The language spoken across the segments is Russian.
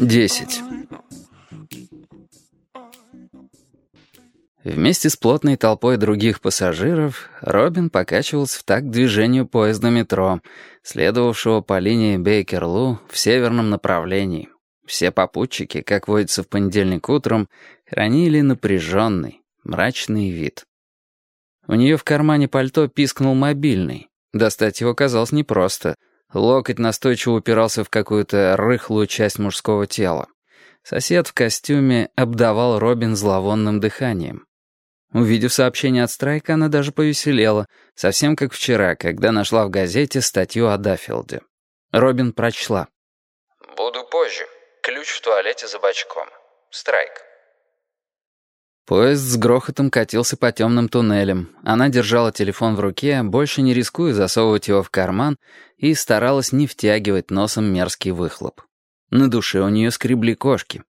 10. Вместе с плотной толпой других пассажиров Робин покачивался в такт движению поезда метро, следовавшего по линии Бейкерлу в северном направлении. Все попутчики, как водится в понедельник утром, хранили напряженный, мрачный вид. У нее в кармане пальто пискнул мобильный. Достать его казалось непросто — Локоть настойчиво упирался в какую-то рыхлую часть мужского тела. Сосед в костюме обдавал Робин зловонным дыханием. Увидев сообщение от Страйка, она даже повеселела, совсем как вчера, когда нашла в газете статью о Даффилде. Робин прочла. «Буду позже. Ключ в туалете за бачком. Страйк». Поезд с грохотом катился по темным туннелям. Она держала телефон в руке, больше не рискуя засовывать его в карман, и старалась не втягивать носом мерзкий выхлоп. На душе у нее скребли кошки.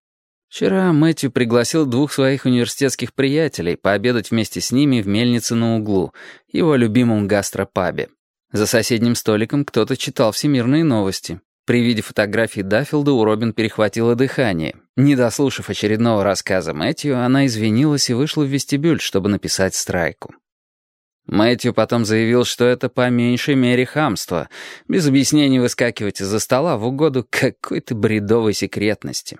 Вчера Мэтью пригласил двух своих университетских приятелей пообедать вместе с ними в мельнице на углу, его любимом гастропабе. За соседним столиком кто-то читал всемирные новости. При виде фотографии Даффилда у Робин перехватило дыхание. Не дослушав очередного рассказа Мэтью, она извинилась и вышла в вестибюль, чтобы написать страйку. Мэтью потом заявил, что это по меньшей мере хамство, без объяснений выскакивать из-за стола в угоду какой-то бредовой секретности.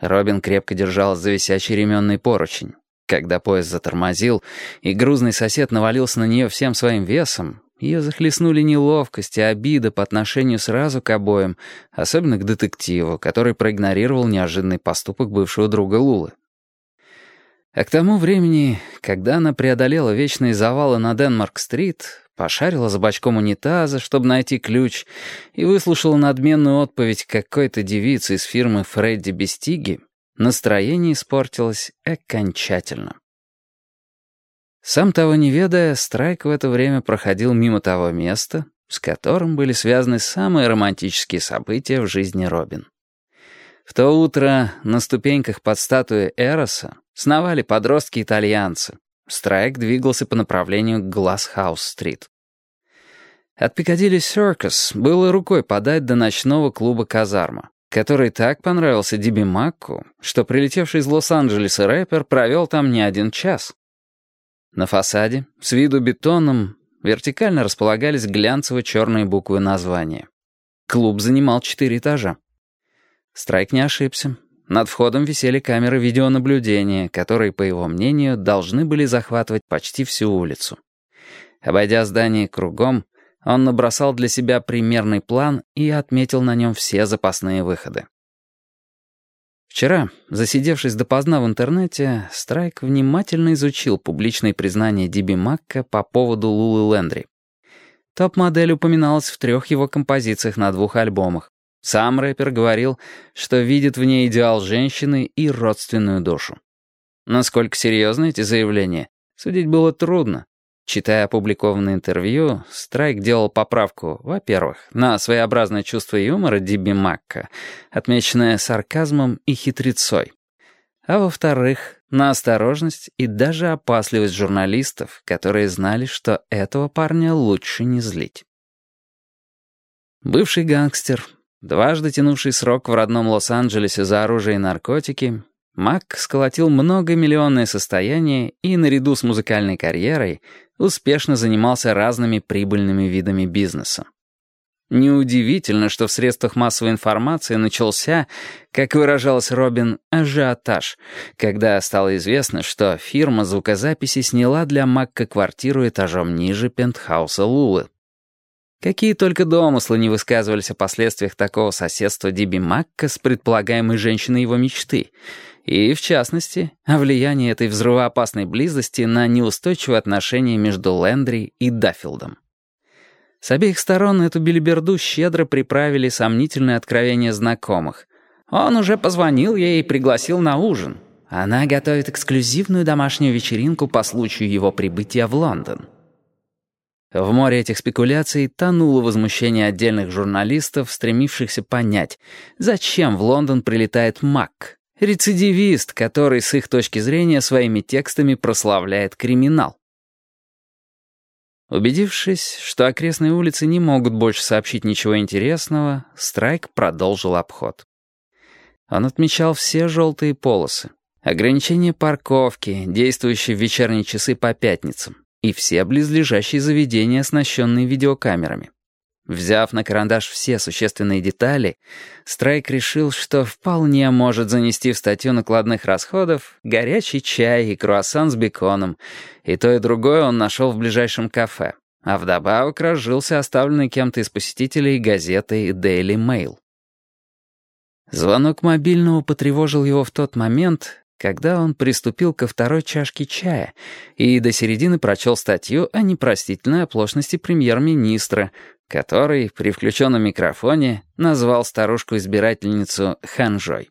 Робин крепко держалась за висячий ременный поручень. Когда поезд затормозил, и грузный сосед навалился на нее всем своим весом, ее захлестнули неловкость и обида по отношению сразу к обоим, особенно к детективу, который проигнорировал неожиданный поступок бывшего друга Лулы. А к тому времени, когда она преодолела вечные завалы на Денмарк-стрит, пошарила за бачком унитаза, чтобы найти ключ, и выслушала надменную отповедь какой-то девицы из фирмы Фредди Бестиги, настроение испортилось окончательно. Сам того не ведая, Страйк в это время проходил мимо того места, с которым были связаны самые романтические события в жизни Робин. В то утро на ступеньках под статуей Эроса сновали подростки-итальянцы. Страйк двигался по направлению к Глассхаус-стрит. От Пикадилли Серкус было рукой подать до ночного клуба «Казарма», который так понравился Диби Макку, что прилетевший из Лос-Анджелеса рэпер провел там не один час. На фасаде, с виду бетоном, вертикально располагались глянцево-черные буквы названия. Клуб занимал четыре этажа. Страйк не ошибся. Над входом висели камеры видеонаблюдения, которые, по его мнению, должны были захватывать почти всю улицу. Обойдя здание кругом, он набросал для себя примерный план и отметил на нем все запасные выходы. Вчера, засидевшись допоздна в интернете, Страйк внимательно изучил публичные признания Диби Макка по поводу Лулы Лендри. Топ-модель упоминалась в трех его композициях на двух альбомах. Сам рэпер говорил, что видит в ней идеал женщины и родственную душу. Насколько серьезны эти заявления, судить было трудно. Читая опубликованное интервью, Страйк делал поправку, во-первых, на своеобразное чувство юмора Диби Макка, отмеченное сарказмом и хитрецой, а во-вторых, на осторожность и даже опасливость журналистов, которые знали, что этого парня лучше не злить. Бывший гангстер, дважды тянувший срок в родном Лос-Анджелесе за оружие и наркотики, Мак сколотил многомиллионное состояние и, наряду с музыкальной карьерой, успешно занимался разными прибыльными видами бизнеса. Неудивительно, что в средствах массовой информации начался, как выражалась Робин, ажиотаж, когда стало известно, что фирма звукозаписи сняла для Макка квартиру этажом ниже пентхауса Лулы. Какие только домыслы не высказывались о последствиях такого соседства Диби Макка с предполагаемой женщиной его мечты — и, в частности, о влиянии этой взрывоопасной близости на неустойчивые отношения между Лендри и Даффилдом. С обеих сторон эту билиберду щедро приправили сомнительные откровения знакомых. Он уже позвонил ей и пригласил на ужин. Она готовит эксклюзивную домашнюю вечеринку по случаю его прибытия в Лондон. В море этих спекуляций тонуло возмущение отдельных журналистов, стремившихся понять, зачем в Лондон прилетает Мак, Рецидивист, который с их точки зрения своими текстами прославляет криминал. Убедившись, что окрестные улицы не могут больше сообщить ничего интересного, Страйк продолжил обход. Он отмечал все желтые полосы, ограничения парковки, действующие в вечерние часы по пятницам, и все близлежащие заведения, оснащенные видеокамерами. Взяв на карандаш все существенные детали, Страйк решил, что вполне может занести в статью накладных расходов горячий чай и круассан с беконом, и то и другое он нашел в ближайшем кафе, а вдобавок разжился оставленной кем-то из посетителей газетой Daily Mail. Звонок мобильного потревожил его в тот момент, когда он приступил ко второй чашке чая и до середины прочел статью о непростительной оплошности премьер-министра, который при включенном микрофоне назвал старушку-избирательницу ханжой.